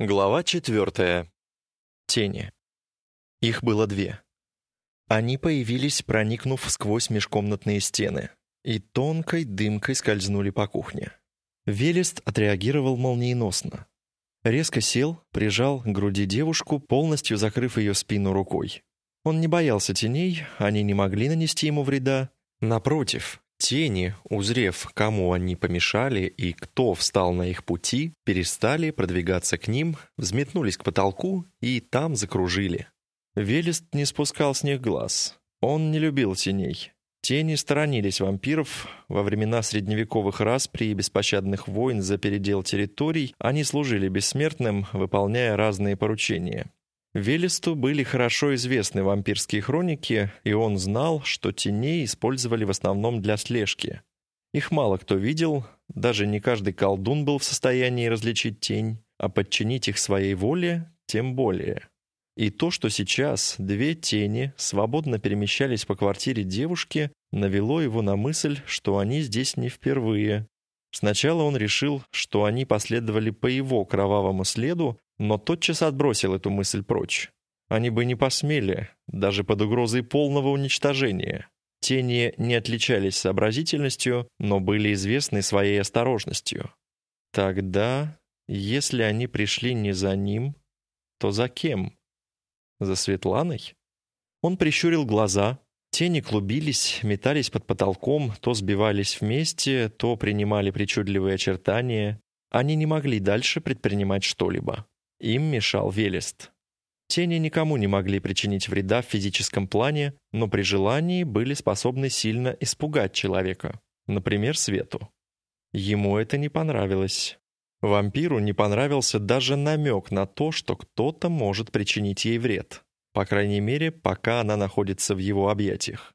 Глава четвертая. Тени. Их было две. Они появились, проникнув сквозь межкомнатные стены, и тонкой дымкой скользнули по кухне. Велест отреагировал молниеносно. Резко сел, прижал к груди девушку, полностью закрыв ее спину рукой. Он не боялся теней, они не могли нанести ему вреда. Напротив, Тени, узрев, кому они помешали и кто встал на их пути, перестали продвигаться к ним, взметнулись к потолку и там закружили. Велест не спускал с них глаз. Он не любил теней. Тени сторонились вампиров. Во времена средневековых распри и беспощадных войн за передел территорий они служили бессмертным, выполняя разные поручения. Велесту были хорошо известны вампирские хроники, и он знал, что теней использовали в основном для слежки. Их мало кто видел, даже не каждый колдун был в состоянии различить тень, а подчинить их своей воле тем более. И то, что сейчас две тени свободно перемещались по квартире девушки, навело его на мысль, что они здесь не впервые. Сначала он решил, что они последовали по его кровавому следу, но тотчас отбросил эту мысль прочь. Они бы не посмели, даже под угрозой полного уничтожения. Тени не отличались сообразительностью, но были известны своей осторожностью. Тогда, если они пришли не за ним, то за кем? За Светланой? Он прищурил глаза. Тени клубились, метались под потолком, то сбивались вместе, то принимали причудливые очертания. Они не могли дальше предпринимать что-либо. Им мешал Велест. Тени никому не могли причинить вреда в физическом плане, но при желании были способны сильно испугать человека, например, Свету. Ему это не понравилось. Вампиру не понравился даже намек на то, что кто-то может причинить ей вред, по крайней мере, пока она находится в его объятиях.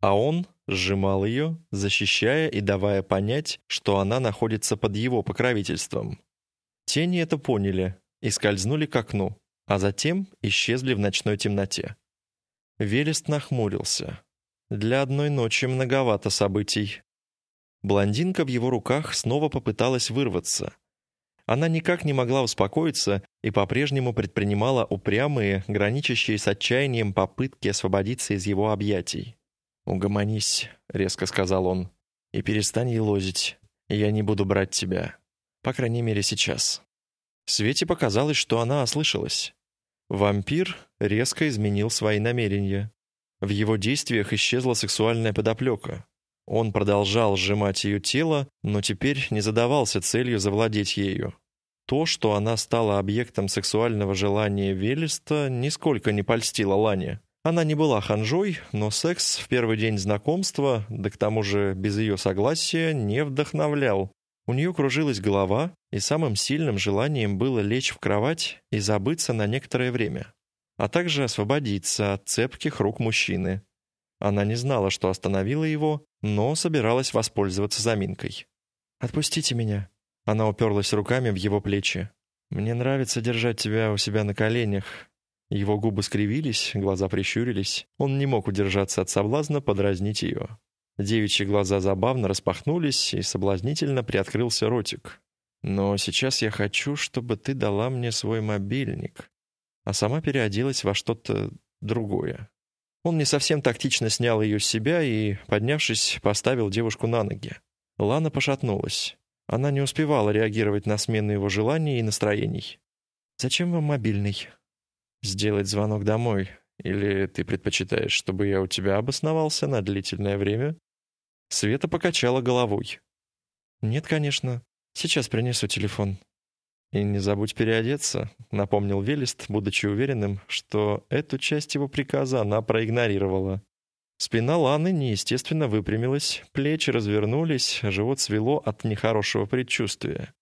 А он сжимал ее, защищая и давая понять, что она находится под его покровительством. Тени это поняли и скользнули к окну, а затем исчезли в ночной темноте. Велест нахмурился. Для одной ночи многовато событий. Блондинка в его руках снова попыталась вырваться. Она никак не могла успокоиться и по-прежнему предпринимала упрямые, граничащие с отчаянием попытки освободиться из его объятий. «Угомонись», — резко сказал он, — «и перестань елозить. Я не буду брать тебя. По крайней мере, сейчас». Свете показалось, что она ослышалась. Вампир резко изменил свои намерения. В его действиях исчезла сексуальная подоплека. Он продолжал сжимать ее тело, но теперь не задавался целью завладеть ею. То, что она стала объектом сексуального желания Велеста, нисколько не польстило Лане. Она не была ханжой, но секс в первый день знакомства, да к тому же без ее согласия, не вдохновлял. У нее кружилась голова, и самым сильным желанием было лечь в кровать и забыться на некоторое время, а также освободиться от цепких рук мужчины. Она не знала, что остановила его, но собиралась воспользоваться заминкой. «Отпустите меня». Она уперлась руками в его плечи. «Мне нравится держать тебя у себя на коленях». Его губы скривились, глаза прищурились. Он не мог удержаться от соблазна подразнить ее. Девичьи глаза забавно распахнулись, и соблазнительно приоткрылся ротик. «Но сейчас я хочу, чтобы ты дала мне свой мобильник», а сама переоделась во что-то другое. Он не совсем тактично снял ее с себя и, поднявшись, поставил девушку на ноги. Лана пошатнулась. Она не успевала реагировать на смену его желаний и настроений. «Зачем вам мобильный?» «Сделать звонок домой. Или ты предпочитаешь, чтобы я у тебя обосновался на длительное время?» Света покачала головой. «Нет, конечно. Сейчас принесу телефон». «И не забудь переодеться», — напомнил Велест, будучи уверенным, что эту часть его приказа она проигнорировала. Спина Ланы неестественно выпрямилась, плечи развернулись, живот свело от нехорошего предчувствия.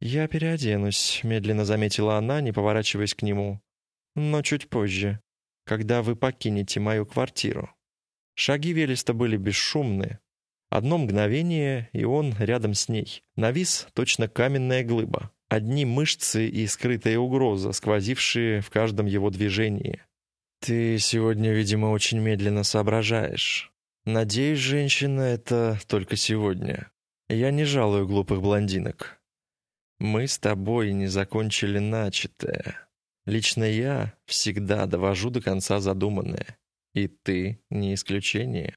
«Я переоденусь», — медленно заметила она, не поворачиваясь к нему. «Но чуть позже, когда вы покинете мою квартиру». Шаги Велеста были бесшумны, Одно мгновение, и он рядом с ней. Навис точно каменная глыба. Одни мышцы и скрытая угроза, сквозившие в каждом его движении. «Ты сегодня, видимо, очень медленно соображаешь. Надеюсь, женщина, это только сегодня. Я не жалую глупых блондинок. Мы с тобой не закончили начатое. Лично я всегда довожу до конца задуманное. И ты не исключение.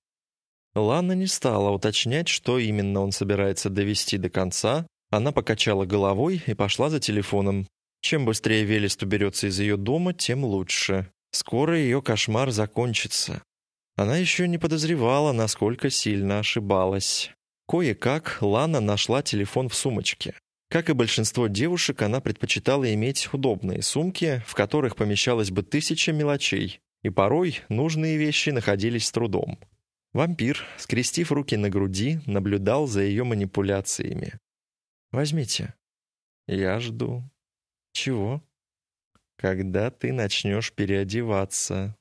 Лана не стала уточнять, что именно он собирается довести до конца. Она покачала головой и пошла за телефоном. Чем быстрее Велест уберется из ее дома, тем лучше. Скоро ее кошмар закончится. Она еще не подозревала, насколько сильно ошибалась. Кое-как Лана нашла телефон в сумочке. Как и большинство девушек, она предпочитала иметь удобные сумки, в которых помещалось бы тысяча мелочей, и порой нужные вещи находились с трудом. Вампир, скрестив руки на груди, наблюдал за ее манипуляциями. «Возьмите». «Я жду». «Чего?» «Когда ты начнешь переодеваться».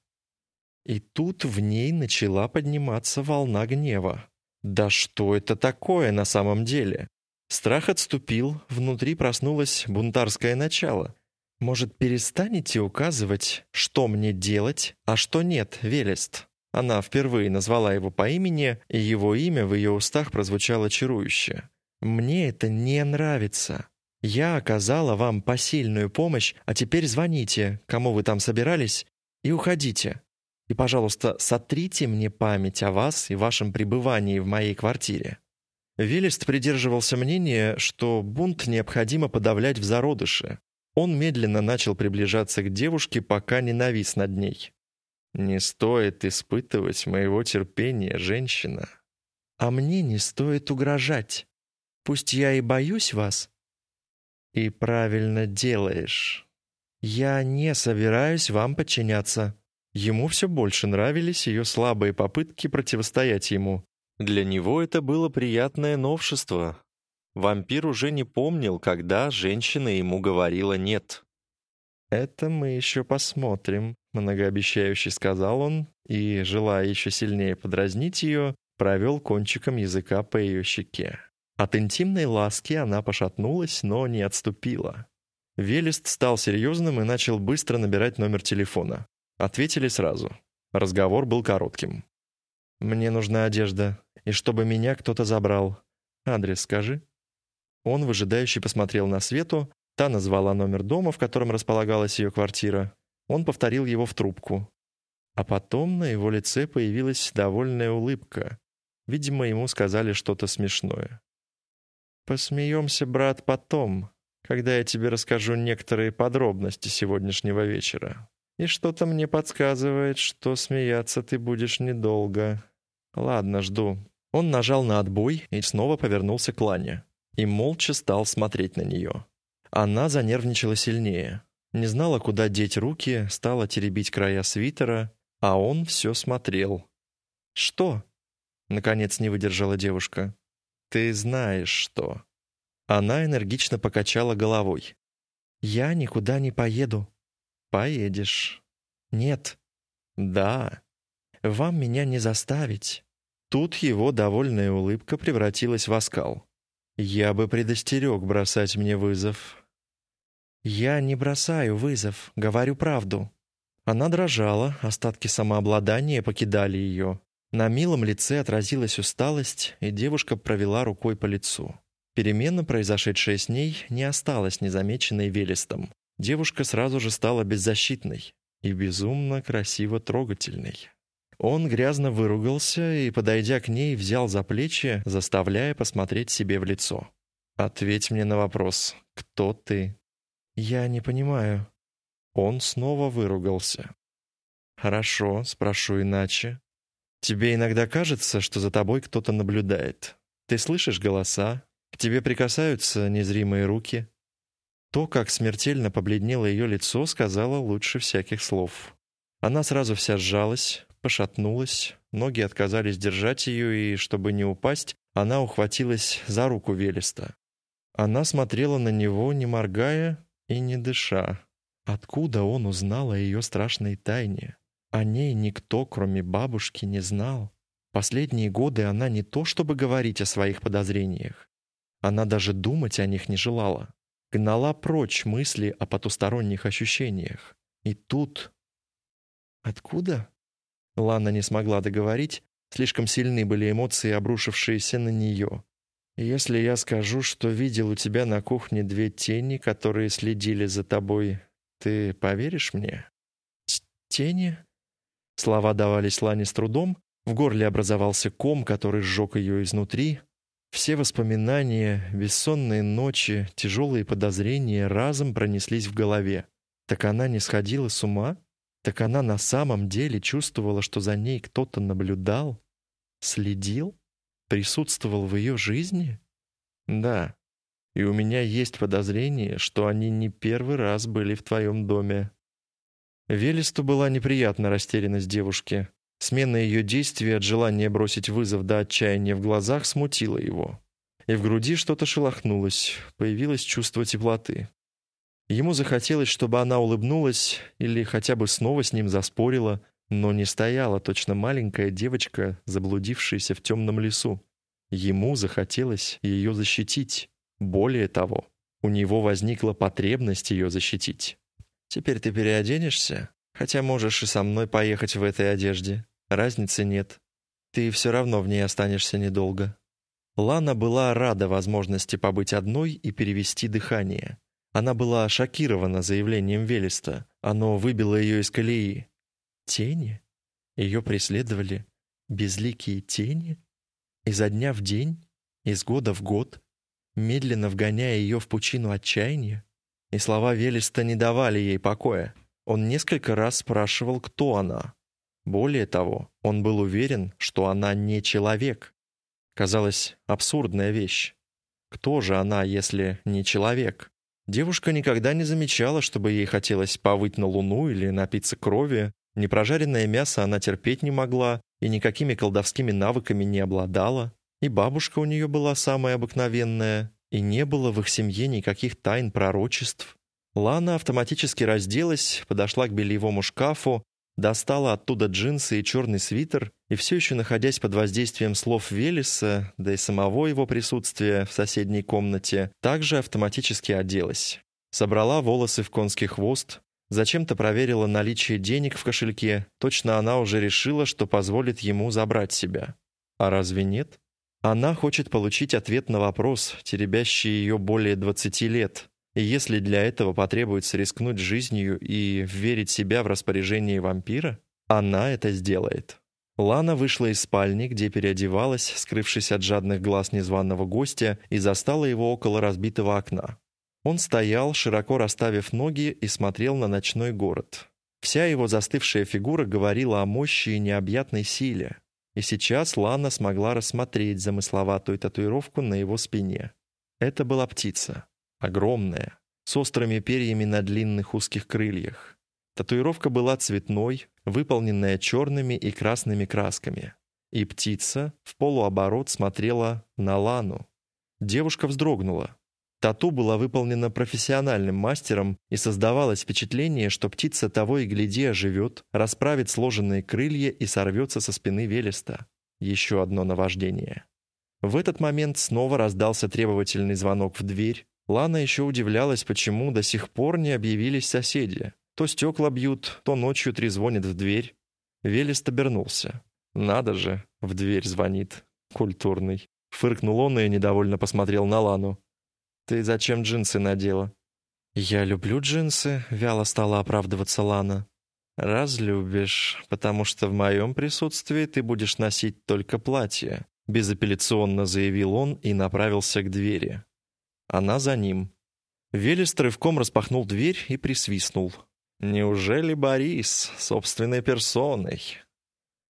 И тут в ней начала подниматься волна гнева. «Да что это такое на самом деле?» Страх отступил, внутри проснулось бунтарское начало. «Может, перестанете указывать, что мне делать, а что нет, Велест?» Она впервые назвала его по имени, и его имя в ее устах прозвучало чарующе. «Мне это не нравится. Я оказала вам посильную помощь, а теперь звоните, кому вы там собирались, и уходите. И, пожалуйста, сотрите мне память о вас и вашем пребывании в моей квартире». Велест придерживался мнения, что бунт необходимо подавлять в зародыше. Он медленно начал приближаться к девушке, пока не навис над ней. «Не стоит испытывать моего терпения, женщина». «А мне не стоит угрожать. Пусть я и боюсь вас». «И правильно делаешь. Я не собираюсь вам подчиняться». Ему все больше нравились ее слабые попытки противостоять ему. Для него это было приятное новшество. Вампир уже не помнил, когда женщина ему говорила «нет». «Это мы еще посмотрим», — многообещающе сказал он, и, желая еще сильнее подразнить ее, провел кончиком языка по ее щеке. От интимной ласки она пошатнулась, но не отступила. Велест стал серьезным и начал быстро набирать номер телефона. Ответили сразу. Разговор был коротким. «Мне нужна одежда и чтобы меня кто-то забрал. Адрес скажи». Он выжидающе посмотрел на Свету, та назвала номер дома, в котором располагалась ее квартира. Он повторил его в трубку. А потом на его лице появилась довольная улыбка. Видимо, ему сказали что-то смешное. «Посмеемся, брат, потом, когда я тебе расскажу некоторые подробности сегодняшнего вечера. И что-то мне подсказывает, что смеяться ты будешь недолго. Ладно, жду. Он нажал на отбой и снова повернулся к Лане. И молча стал смотреть на нее. Она занервничала сильнее. Не знала, куда деть руки, стала теребить края свитера, а он все смотрел. «Что?» — наконец не выдержала девушка. «Ты знаешь, что». Она энергично покачала головой. «Я никуда не поеду». «Поедешь». «Нет». «Да». «Вам меня не заставить». Тут его довольная улыбка превратилась в оскал. «Я бы предостерег бросать мне вызов». «Я не бросаю вызов, говорю правду». Она дрожала, остатки самообладания покидали ее. На милом лице отразилась усталость, и девушка провела рукой по лицу. Перемена, произошедшая с ней, не осталась незамеченной Велестом. Девушка сразу же стала беззащитной и безумно красиво трогательной. Он грязно выругался и, подойдя к ней, взял за плечи, заставляя посмотреть себе в лицо. «Ответь мне на вопрос. Кто ты?» «Я не понимаю». Он снова выругался. «Хорошо, спрошу иначе. Тебе иногда кажется, что за тобой кто-то наблюдает. Ты слышишь голоса, к тебе прикасаются незримые руки». То, как смертельно побледнело ее лицо, сказала лучше всяких слов. Она сразу вся сжалась, пошатнулась, ноги отказались держать ее, и, чтобы не упасть, она ухватилась за руку Велеста. Она смотрела на него, не моргая и не дыша. Откуда он узнал о ее страшной тайне? О ней никто, кроме бабушки, не знал. Последние годы она не то чтобы говорить о своих подозрениях. Она даже думать о них не желала. Гнала прочь мысли о потусторонних ощущениях. И тут... Откуда? Лана не смогла договорить, слишком сильны были эмоции, обрушившиеся на нее. Если я скажу, что видел у тебя на кухне две тени, которые следили за тобой, ты поверишь мне? Тени? Слова давались Лане с трудом, в горле образовался ком, который сжег ее изнутри. Все воспоминания, бессонные ночи, тяжелые подозрения разом пронеслись в голове. Так она не сходила с ума? Так она на самом деле чувствовала, что за ней кто-то наблюдал? Следил? Присутствовал в ее жизни? Да. И у меня есть подозрение, что они не первый раз были в твоем доме. Велесту была неприятна растерянность девушки. Смена ее действий от желания бросить вызов до отчаяния в глазах смутила его. И в груди что-то шелохнулось, появилось чувство теплоты. Ему захотелось, чтобы она улыбнулась или хотя бы снова с ним заспорила, но не стояла точно маленькая девочка, заблудившаяся в темном лесу. Ему захотелось ее защитить. Более того, у него возникла потребность ее защитить. Теперь ты переоденешься, хотя можешь и со мной поехать в этой одежде. Разницы нет. Ты все равно в ней останешься недолго». Лана была рада возможности побыть одной и перевести дыхание. Она была шокирована заявлением Велеста. Оно выбило ее из колеи. Тени? Ее преследовали безликие тени? Изо дня в день? Из года в год? Медленно вгоняя ее в пучину отчаяния? И слова Велеста не давали ей покоя. Он несколько раз спрашивал, кто она. Более того, он был уверен, что она не человек. Казалось, абсурдная вещь. Кто же она, если не человек? Девушка никогда не замечала, чтобы ей хотелось повыть на луну или напиться крови. Непрожаренное мясо она терпеть не могла и никакими колдовскими навыками не обладала. И бабушка у нее была самая обыкновенная, и не было в их семье никаких тайн пророчеств. Лана автоматически разделась, подошла к бельевому шкафу, достала оттуда джинсы и черный свитер, и все еще находясь под воздействием слов Велеса, да и самого его присутствия в соседней комнате, также автоматически оделась. Собрала волосы в конский хвост, зачем-то проверила наличие денег в кошельке, точно она уже решила, что позволит ему забрать себя. А разве нет? Она хочет получить ответ на вопрос, теребящий ее более 20 лет. И если для этого потребуется рискнуть жизнью и верить себя в распоряжение вампира, она это сделает. Лана вышла из спальни, где переодевалась, скрывшись от жадных глаз незваного гостя, и застала его около разбитого окна. Он стоял, широко расставив ноги, и смотрел на ночной город. Вся его застывшая фигура говорила о мощи и необъятной силе. И сейчас Лана смогла рассмотреть замысловатую татуировку на его спине. Это была птица. Огромная, с острыми перьями на длинных узких крыльях. Татуировка была цветной, выполненная черными и красными красками. И птица в полуоборот смотрела на Лану. Девушка вздрогнула. Тату была выполнена профессиональным мастером, и создавалось впечатление, что птица того и гляди оживет, расправит сложенные крылья и сорвется со спины Велеста. Еще одно наваждение. В этот момент снова раздался требовательный звонок в дверь. Лана еще удивлялась, почему до сих пор не объявились соседи. То стекла бьют, то ночью трезвонит в дверь. Велест обернулся. «Надо же, в дверь звонит. Культурный». Фыркнул он и недовольно посмотрел на Лану. «Ты зачем джинсы надела?» «Я люблю джинсы», — вяло стала оправдываться Лана. «Разлюбишь, потому что в моем присутствии ты будешь носить только платье», — безапелляционно заявил он и направился к двери. Она за ним. Велес рывком распахнул дверь и присвистнул. «Неужели Борис собственной персоной?»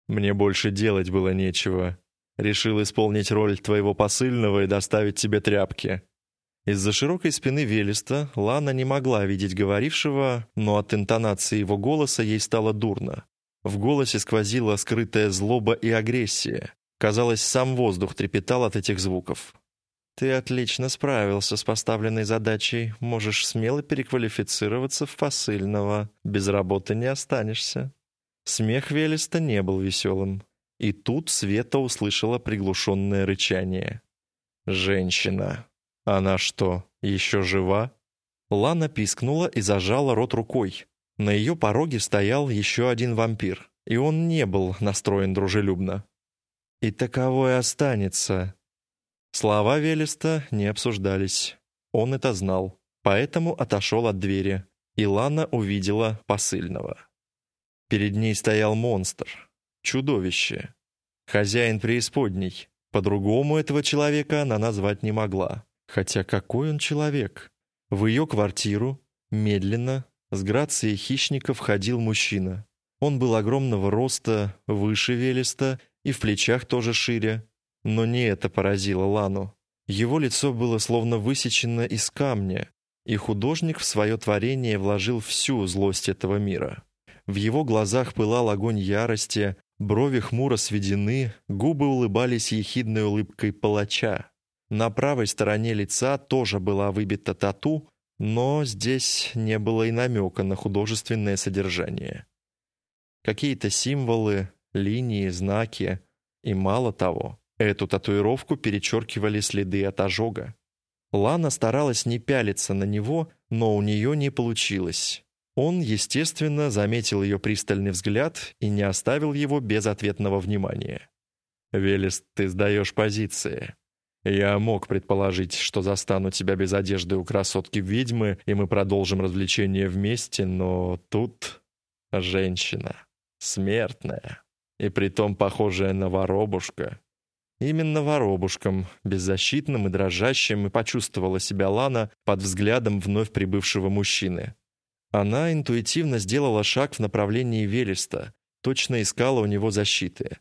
«Мне больше делать было нечего. Решил исполнить роль твоего посыльного и доставить тебе тряпки», из-за широкой спины Велеста Лана не могла видеть говорившего, но от интонации его голоса ей стало дурно. В голосе сквозила скрытая злоба и агрессия. Казалось, сам воздух трепетал от этих звуков. «Ты отлично справился с поставленной задачей. Можешь смело переквалифицироваться в посыльного. Без работы не останешься». Смех Велеста не был веселым. И тут Света услышала приглушенное рычание. «Женщина!» «Она что, еще жива?» Лана пискнула и зажала рот рукой. На ее пороге стоял еще один вампир, и он не был настроен дружелюбно. «И таковой останется». Слова Велеста не обсуждались. Он это знал, поэтому отошел от двери, и Лана увидела посыльного. Перед ней стоял монстр, чудовище, хозяин преисподней. По-другому этого человека она назвать не могла. Хотя какой он человек? В ее квартиру, медленно, с грацией хищника входил мужчина. Он был огромного роста, выше Велеста и в плечах тоже шире. Но не это поразило Лану. Его лицо было словно высечено из камня, и художник в свое творение вложил всю злость этого мира. В его глазах пылал огонь ярости, брови хмуро сведены, губы улыбались ехидной улыбкой палача. На правой стороне лица тоже была выбита тату, но здесь не было и намека на художественное содержание. Какие-то символы, линии, знаки, и мало того, эту татуировку перечеркивали следы от ожога. Лана старалась не пялиться на него, но у нее не получилось. Он, естественно, заметил ее пристальный взгляд и не оставил его без ответного внимания. «Велес, ты сдаешь позиции. Я мог предположить, что застану тебя без одежды у красотки-ведьмы, и мы продолжим развлечение вместе, но тут женщина, смертная, и притом похожая на воробушка. Именно воробушком, беззащитным и дрожащим, и почувствовала себя Лана под взглядом вновь прибывшего мужчины. Она интуитивно сделала шаг в направлении Велеста, точно искала у него защиты.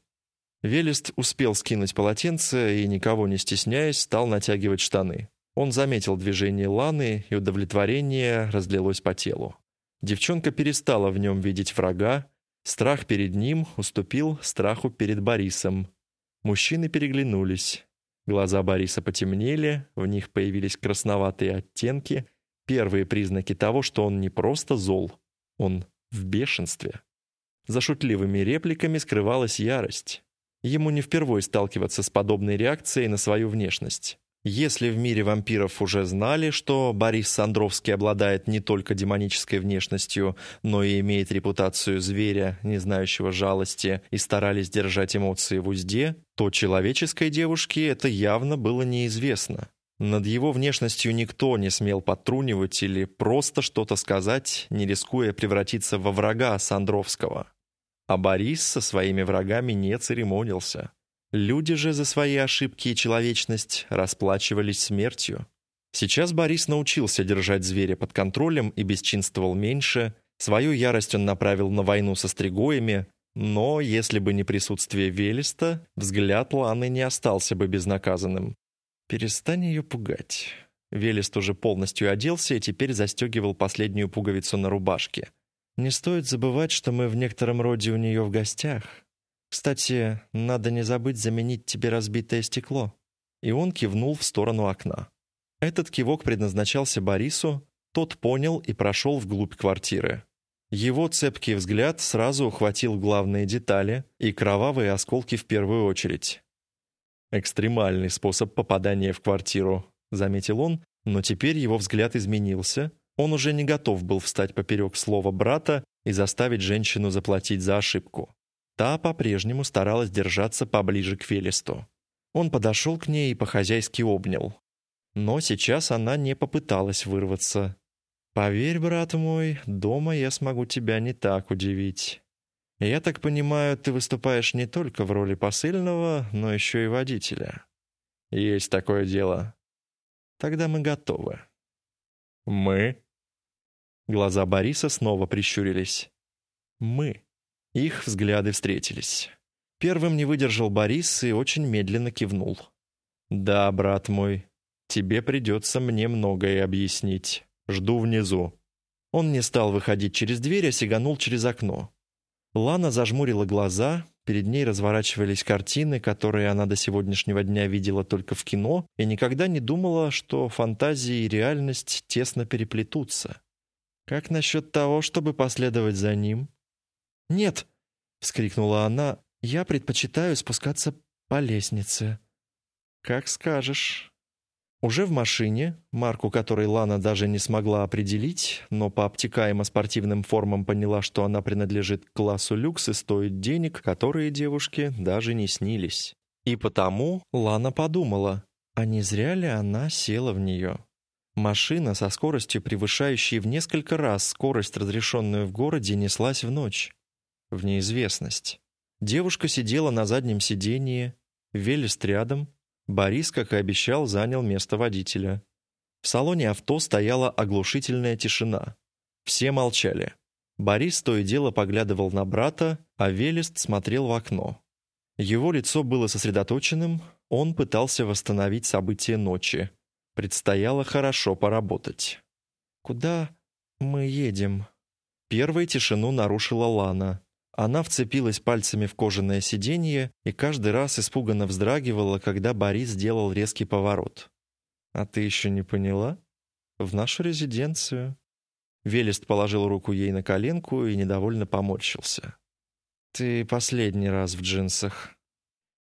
Велест успел скинуть полотенце и, никого не стесняясь, стал натягивать штаны. Он заметил движение Ланы, и удовлетворение разлилось по телу. Девчонка перестала в нем видеть врага, страх перед ним уступил страху перед Борисом, Мужчины переглянулись. Глаза Бориса потемнели, в них появились красноватые оттенки, первые признаки того, что он не просто зол, он в бешенстве. За шутливыми репликами скрывалась ярость. Ему не впервой сталкиваться с подобной реакцией на свою внешность. Если в мире вампиров уже знали, что Борис Сандровский обладает не только демонической внешностью, но и имеет репутацию зверя, не знающего жалости, и старались держать эмоции в узде, то человеческой девушке это явно было неизвестно. Над его внешностью никто не смел подтрунивать или просто что-то сказать, не рискуя превратиться во врага Сандровского. А Борис со своими врагами не церемонился. Люди же за свои ошибки и человечность расплачивались смертью. Сейчас Борис научился держать зверя под контролем и бесчинствовал меньше. Свою ярость он направил на войну со стригоями, но если бы не присутствие Велеста, взгляд Ланы не остался бы безнаказанным. «Перестань ее пугать». Велест уже полностью оделся и теперь застегивал последнюю пуговицу на рубашке. «Не стоит забывать, что мы в некотором роде у нее в гостях. Кстати, надо не забыть заменить тебе разбитое стекло». И он кивнул в сторону окна. Этот кивок предназначался Борису, тот понял и прошел вглубь квартиры. Его цепкий взгляд сразу ухватил главные детали и кровавые осколки в первую очередь. «Экстремальный способ попадания в квартиру», — заметил он, но теперь его взгляд изменился. Он уже не готов был встать поперек слова брата и заставить женщину заплатить за ошибку. Та по-прежнему старалась держаться поближе к Фелисту. Он подошел к ней и по-хозяйски обнял. Но сейчас она не попыталась вырваться. «Поверь, брат мой, дома я смогу тебя не так удивить. Я так понимаю, ты выступаешь не только в роли посыльного, но еще и водителя». «Есть такое дело». «Тогда мы готовы». «Мы?» Глаза Бориса снова прищурились. «Мы». Их взгляды встретились. Первым не выдержал Борис и очень медленно кивнул. «Да, брат мой, тебе придется мне многое объяснить. Жду внизу». Он не стал выходить через дверь, а сиганул через окно. Лана зажмурила глаза, перед ней разворачивались картины, которые она до сегодняшнего дня видела только в кино, и никогда не думала, что фантазия и реальность тесно переплетутся. Как насчет того, чтобы последовать за ним? «Нет!» — вскрикнула она. «Я предпочитаю спускаться по лестнице». «Как скажешь». Уже в машине, марку которой Лана даже не смогла определить, но по обтекаемо-спортивным формам поняла, что она принадлежит к классу люкс и стоит денег, которые девушке даже не снились. И потому Лана подумала, А не зря ли она села в нее? Машина со скоростью, превышающей в несколько раз скорость, разрешенную в городе, неслась в ночь. В неизвестность. Девушка сидела на заднем сиденье, Велест рядом. Борис, как и обещал, занял место водителя. В салоне авто стояла оглушительная тишина. Все молчали. Борис то и дело поглядывал на брата, а Велест смотрел в окно. Его лицо было сосредоточенным, он пытался восстановить события ночи. Предстояло хорошо поработать. «Куда мы едем?» Первой тишину нарушила Лана. Она вцепилась пальцами в кожаное сиденье и каждый раз испуганно вздрагивала, когда Борис сделал резкий поворот. «А ты еще не поняла? В нашу резиденцию». Велест положил руку ей на коленку и недовольно поморщился. «Ты последний раз в джинсах».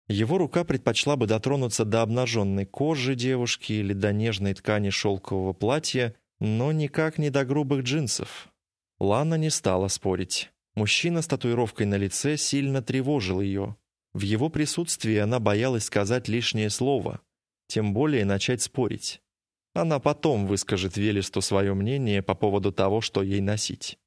Его рука предпочла бы дотронуться до обнаженной кожи девушки или до нежной ткани шелкового платья, но никак не до грубых джинсов. Лана не стала спорить. Мужчина с татуировкой на лице сильно тревожил ее. В его присутствии она боялась сказать лишнее слово, тем более начать спорить. Она потом выскажет Велесту свое мнение по поводу того, что ей носить.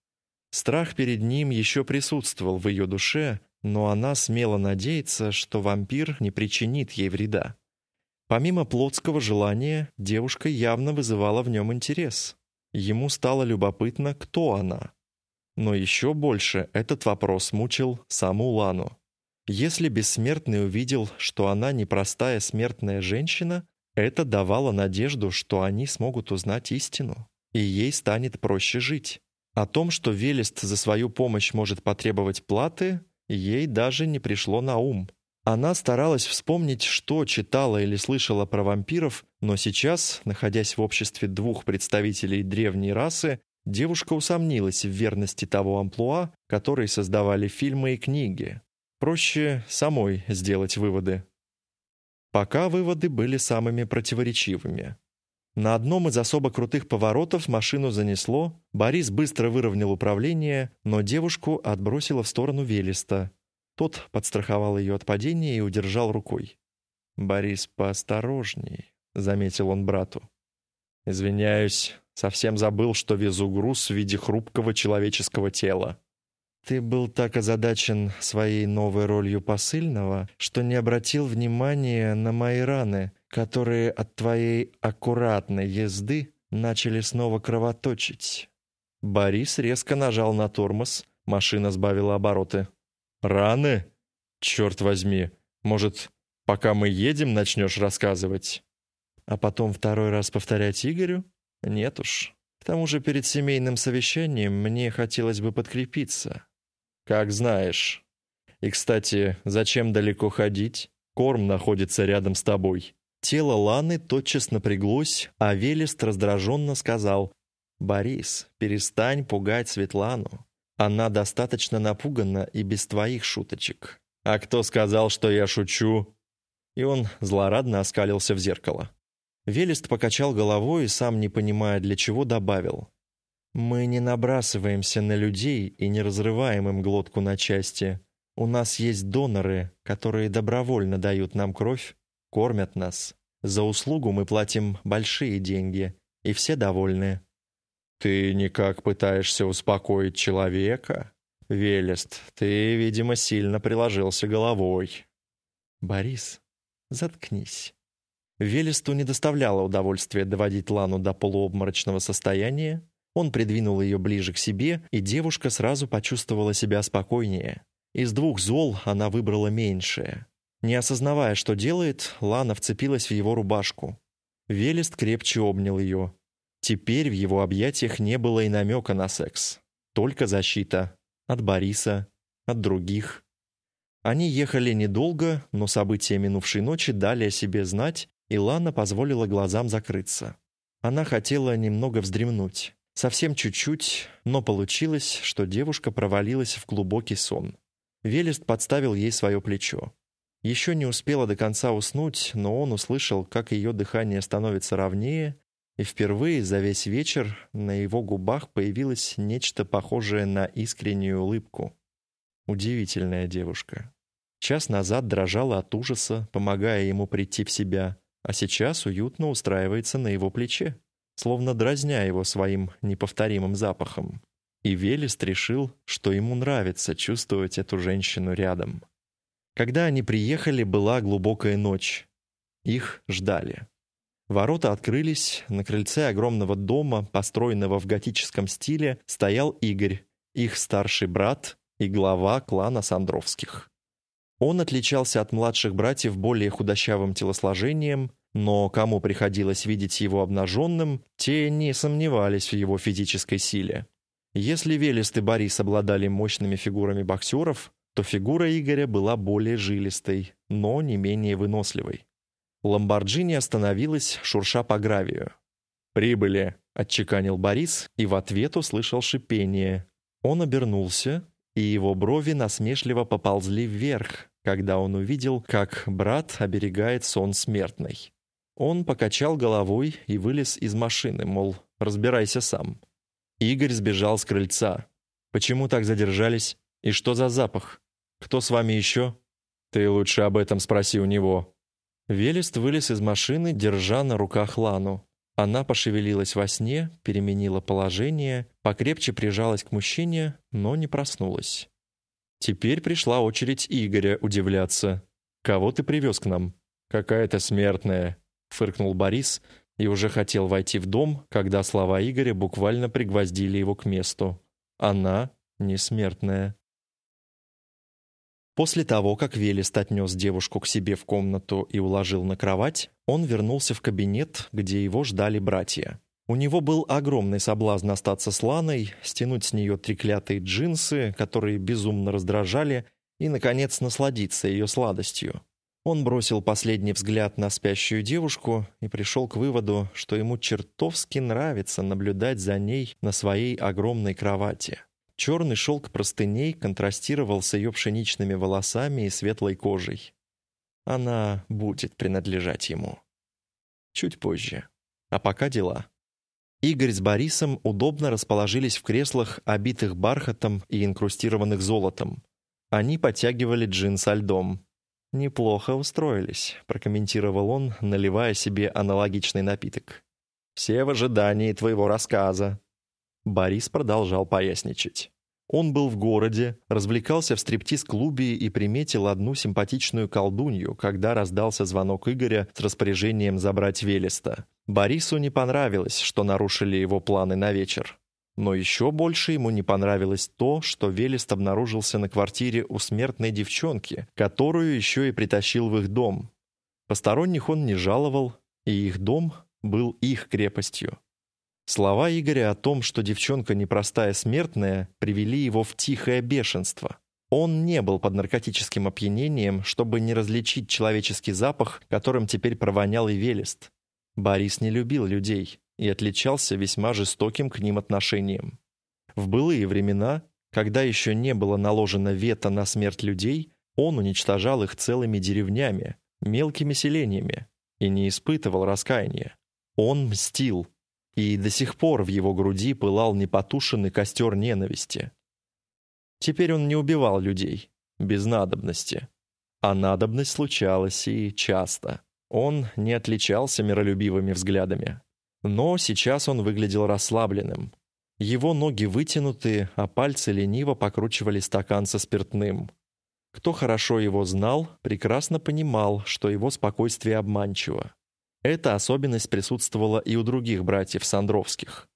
Страх перед ним еще присутствовал в ее душе, но она смело надеется, что вампир не причинит ей вреда. Помимо плотского желания, девушка явно вызывала в нем интерес. Ему стало любопытно, кто она. Но еще больше этот вопрос мучил саму Лану. Если бессмертный увидел, что она непростая смертная женщина, это давало надежду, что они смогут узнать истину, и ей станет проще жить. О том, что Велест за свою помощь может потребовать платы, ей даже не пришло на ум. Она старалась вспомнить, что читала или слышала про вампиров, но сейчас, находясь в обществе двух представителей древней расы, девушка усомнилась в верности того амплуа, который создавали фильмы и книги. Проще самой сделать выводы. Пока выводы были самыми противоречивыми. На одном из особо крутых поворотов машину занесло, Борис быстро выровнял управление, но девушку отбросило в сторону Велеста. Тот подстраховал ее от падения и удержал рукой. «Борис, поосторожней», — заметил он брату. «Извиняюсь, совсем забыл, что везу груз в виде хрупкого человеческого тела». Ты был так озадачен своей новой ролью посыльного, что не обратил внимания на мои раны, которые от твоей аккуратной езды начали снова кровоточить. Борис резко нажал на тормоз, машина сбавила обороты. «Раны? Черт возьми! Может, пока мы едем, начнешь рассказывать?» А потом второй раз повторять Игорю? Нет уж. К тому же перед семейным совещанием мне хотелось бы подкрепиться. «Как знаешь. И, кстати, зачем далеко ходить? Корм находится рядом с тобой». Тело Ланы тотчас напряглось, а Велест раздраженно сказал, «Борис, перестань пугать Светлану. Она достаточно напугана и без твоих шуточек». «А кто сказал, что я шучу?» И он злорадно оскалился в зеркало. Велест покачал головой и, сам не понимая для чего, добавил. Мы не набрасываемся на людей и не разрываем им глотку на части. У нас есть доноры, которые добровольно дают нам кровь, кормят нас. За услугу мы платим большие деньги, и все довольны. Ты никак пытаешься успокоить человека? Велест, ты, видимо, сильно приложился головой. Борис, заткнись. Велесту не доставляло удовольствия доводить Лану до полуобморочного состояния, он придвинул ее ближе к себе, и девушка сразу почувствовала себя спокойнее. Из двух зол она выбрала меньшее. Не осознавая, что делает, Лана вцепилась в его рубашку. Велест крепче обнял ее. Теперь в его объятиях не было и намека на секс. Только защита. От Бориса, от других. Они ехали недолго, но события минувшей ночи дали о себе знать, и Лана позволила глазам закрыться. Она хотела немного вздремнуть. Совсем чуть-чуть, но получилось, что девушка провалилась в глубокий сон. Велест подставил ей свое плечо. Еще не успела до конца уснуть, но он услышал, как ее дыхание становится ровнее, и впервые за весь вечер на его губах появилось нечто похожее на искреннюю улыбку. Удивительная девушка. Час назад дрожала от ужаса, помогая ему прийти в себя, а сейчас уютно устраивается на его плече, словно дразня его своим неповторимым запахом. И Велест решил, что ему нравится чувствовать эту женщину рядом. Когда они приехали, была глубокая ночь. Их ждали. Ворота открылись, на крыльце огромного дома, построенного в готическом стиле, стоял Игорь, их старший брат и глава клана Сандровских. Он отличался от младших братьев более худощавым телосложением, но кому приходилось видеть его обнаженным, те не сомневались в его физической силе. Если Велест и Борис обладали мощными фигурами боксеров, то фигура Игоря была более жилистой, но не менее выносливой. Ламборджини остановилась, шурша по гравию. «Прибыли», — отчеканил Борис, и в ответ услышал шипение. Он обернулся, и его брови насмешливо поползли вверх, когда он увидел, как брат оберегает сон смертный. Он покачал головой и вылез из машины, мол, разбирайся сам. Игорь сбежал с крыльца. «Почему так задержались? И что за запах? Кто с вами еще?» «Ты лучше об этом спроси у него», Велест вылез из машины, держа на руках Лану. Она пошевелилась во сне, переменила положение, покрепче прижалась к мужчине, но не проснулась. Теперь пришла очередь Игоря удивляться. «Кого ты привез к нам?» «Какая-то смертная», — фыркнул Борис и уже хотел войти в дом, когда слова Игоря буквально пригвоздили его к месту. «Она не смертная». После того, как Велест отнес девушку к себе в комнату и уложил на кровать, он вернулся в кабинет, где его ждали братья. У него был огромный соблазн остаться с Ланой, стянуть с нее треклятые джинсы, которые безумно раздражали, и, наконец, насладиться ее сладостью. Он бросил последний взгляд на спящую девушку и пришел к выводу, что ему чертовски нравится наблюдать за ней на своей огромной кровати. Черный шелк простыней контрастировал с ее пшеничными волосами и светлой кожей. Она будет принадлежать ему. Чуть позже. А пока дела. Игорь с Борисом удобно расположились в креслах, обитых бархатом и инкрустированных золотом. Они подтягивали джин со льдом. «Неплохо устроились», — прокомментировал он, наливая себе аналогичный напиток. «Все в ожидании твоего рассказа», Борис продолжал поясничать. Он был в городе, развлекался в стриптиз-клубе и приметил одну симпатичную колдунью, когда раздался звонок Игоря с распоряжением забрать Велеста. Борису не понравилось, что нарушили его планы на вечер. Но еще больше ему не понравилось то, что Велест обнаружился на квартире у смертной девчонки, которую еще и притащил в их дом. Посторонних он не жаловал, и их дом был их крепостью. Слова Игоря о том, что девчонка непростая смертная, привели его в тихое бешенство. Он не был под наркотическим опьянением, чтобы не различить человеческий запах, которым теперь провонял и Велест. Борис не любил людей и отличался весьма жестоким к ним отношением. В былые времена, когда еще не было наложено вето на смерть людей, он уничтожал их целыми деревнями, мелкими селениями и не испытывал раскаяния. Он мстил, и до сих пор в его груди пылал непотушенный костер ненависти. Теперь он не убивал людей, без надобности. А надобность случалась и часто. Он не отличался миролюбивыми взглядами. Но сейчас он выглядел расслабленным. Его ноги вытянуты, а пальцы лениво покручивали стакан со спиртным. Кто хорошо его знал, прекрасно понимал, что его спокойствие обманчиво. Эта особенность присутствовала и у других братьев Сандровских.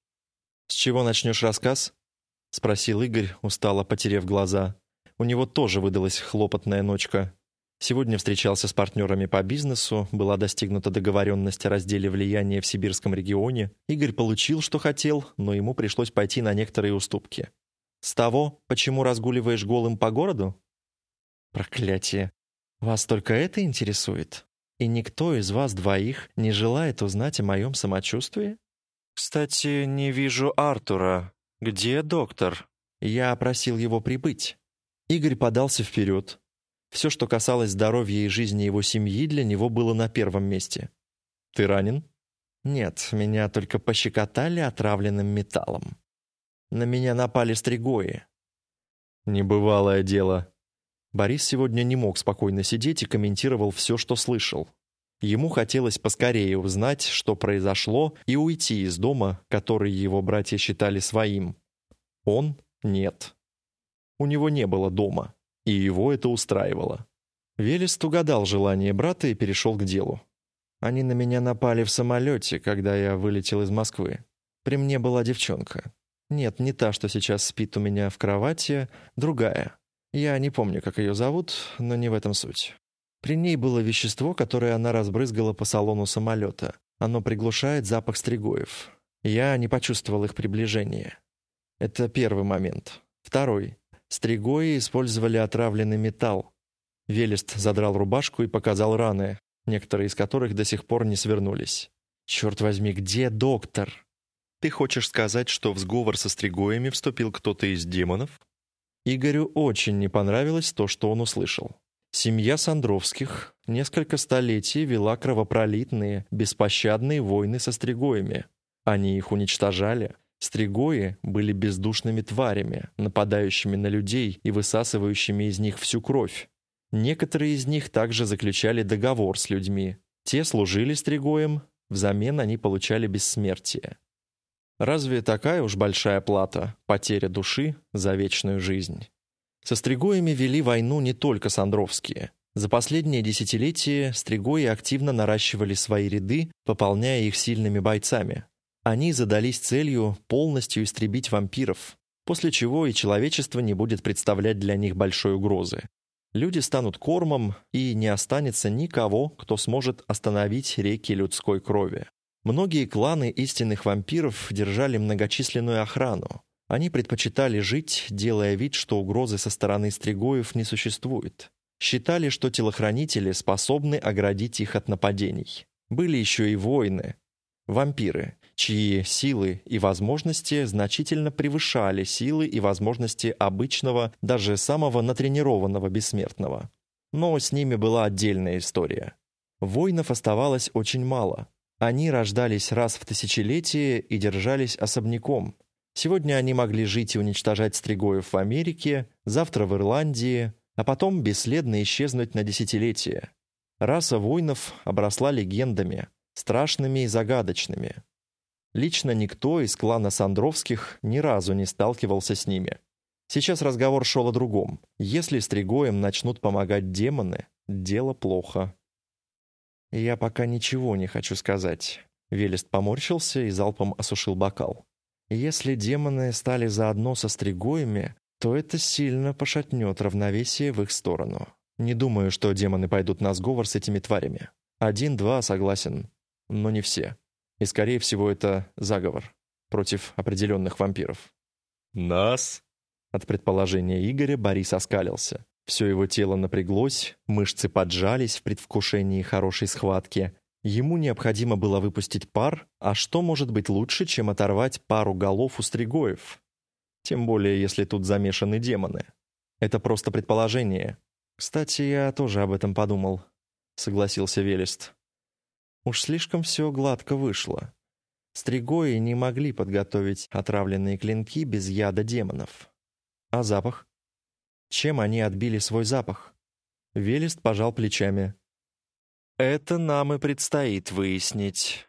«С чего начнешь рассказ?» — спросил Игорь, устало потерев глаза. У него тоже выдалась хлопотная ночка. Сегодня встречался с партнерами по бизнесу, была достигнута договоренность о разделе влияния в сибирском регионе. Игорь получил, что хотел, но ему пришлось пойти на некоторые уступки. «С того, почему разгуливаешь голым по городу?» «Проклятие! Вас только это интересует?» И никто из вас двоих не желает узнать о моем самочувствии? Кстати, не вижу Артура. Где доктор? Я просил его прибыть. Игорь подался вперед. Все, что касалось здоровья и жизни его семьи, для него было на первом месте. «Ты ранен?» «Нет, меня только пощекотали отравленным металлом. На меня напали стригои». «Небывалое дело», Борис сегодня не мог спокойно сидеть и комментировал все, что слышал. Ему хотелось поскорее узнать, что произошло, и уйти из дома, который его братья считали своим. Он — нет. У него не было дома, и его это устраивало. Велест угадал желание брата и перешел к делу. Они на меня напали в самолете, когда я вылетел из Москвы. При мне была девчонка. Нет, не та, что сейчас спит у меня в кровати, другая. Я не помню, как ее зовут, но не в этом суть. При ней было вещество, которое она разбрызгала по салону самолета. Оно приглушает запах стригоев. Я не почувствовал их приближения. Это первый момент. Второй. Стригои использовали отравленный металл. Велест задрал рубашку и показал раны, некоторые из которых до сих пор не свернулись. «Черт возьми, где доктор?» «Ты хочешь сказать, что в сговор со стригоями вступил кто-то из демонов?» Игорю очень не понравилось то, что он услышал. Семья Сандровских несколько столетий вела кровопролитные, беспощадные войны со стригоями. Они их уничтожали. Стригои были бездушными тварями, нападающими на людей и высасывающими из них всю кровь. Некоторые из них также заключали договор с людьми. Те служили стригоем, взамен они получали бессмертие. Разве такая уж большая плата, потеря души за вечную жизнь? Со стригоями вели войну не только сандровские. За последние десятилетия стригои активно наращивали свои ряды, пополняя их сильными бойцами. Они задались целью полностью истребить вампиров, после чего и человечество не будет представлять для них большой угрозы. Люди станут кормом, и не останется никого, кто сможет остановить реки людской крови. Многие кланы истинных вампиров держали многочисленную охрану, они предпочитали жить, делая вид, что угрозы со стороны стригоев не существует. Считали, что телохранители способны оградить их от нападений. Были еще и воины, вампиры, чьи силы и возможности значительно превышали силы и возможности обычного, даже самого натренированного бессмертного. Но с ними была отдельная история. Воинов оставалось очень мало. Они рождались раз в тысячелетие и держались особняком, Сегодня они могли жить и уничтожать стригоев в Америке, завтра в Ирландии, а потом бесследно исчезнуть на десятилетия. Раса воинов обросла легендами, страшными и загадочными. Лично никто из клана Сандровских ни разу не сталкивался с ними. Сейчас разговор шел о другом. Если стригоем начнут помогать демоны, дело плохо. «Я пока ничего не хочу сказать». Велест поморщился и залпом осушил бокал. Если демоны стали заодно со стригоями, то это сильно пошатнет равновесие в их сторону. Не думаю, что демоны пойдут на сговор с этими тварями. Один-два согласен, но не все. И, скорее всего, это заговор против определенных вампиров. «Нас?» От предположения Игоря Борис оскалился. Все его тело напряглось, мышцы поджались в предвкушении хорошей схватки, Ему необходимо было выпустить пар, а что может быть лучше, чем оторвать пару голов у стригоев? Тем более, если тут замешаны демоны. Это просто предположение. Кстати, я тоже об этом подумал, согласился Велест. Уж слишком все гладко вышло. Стригои не могли подготовить отравленные клинки без яда демонов. А запах? Чем они отбили свой запах? Велест пожал плечами. Это нам и предстоит выяснить.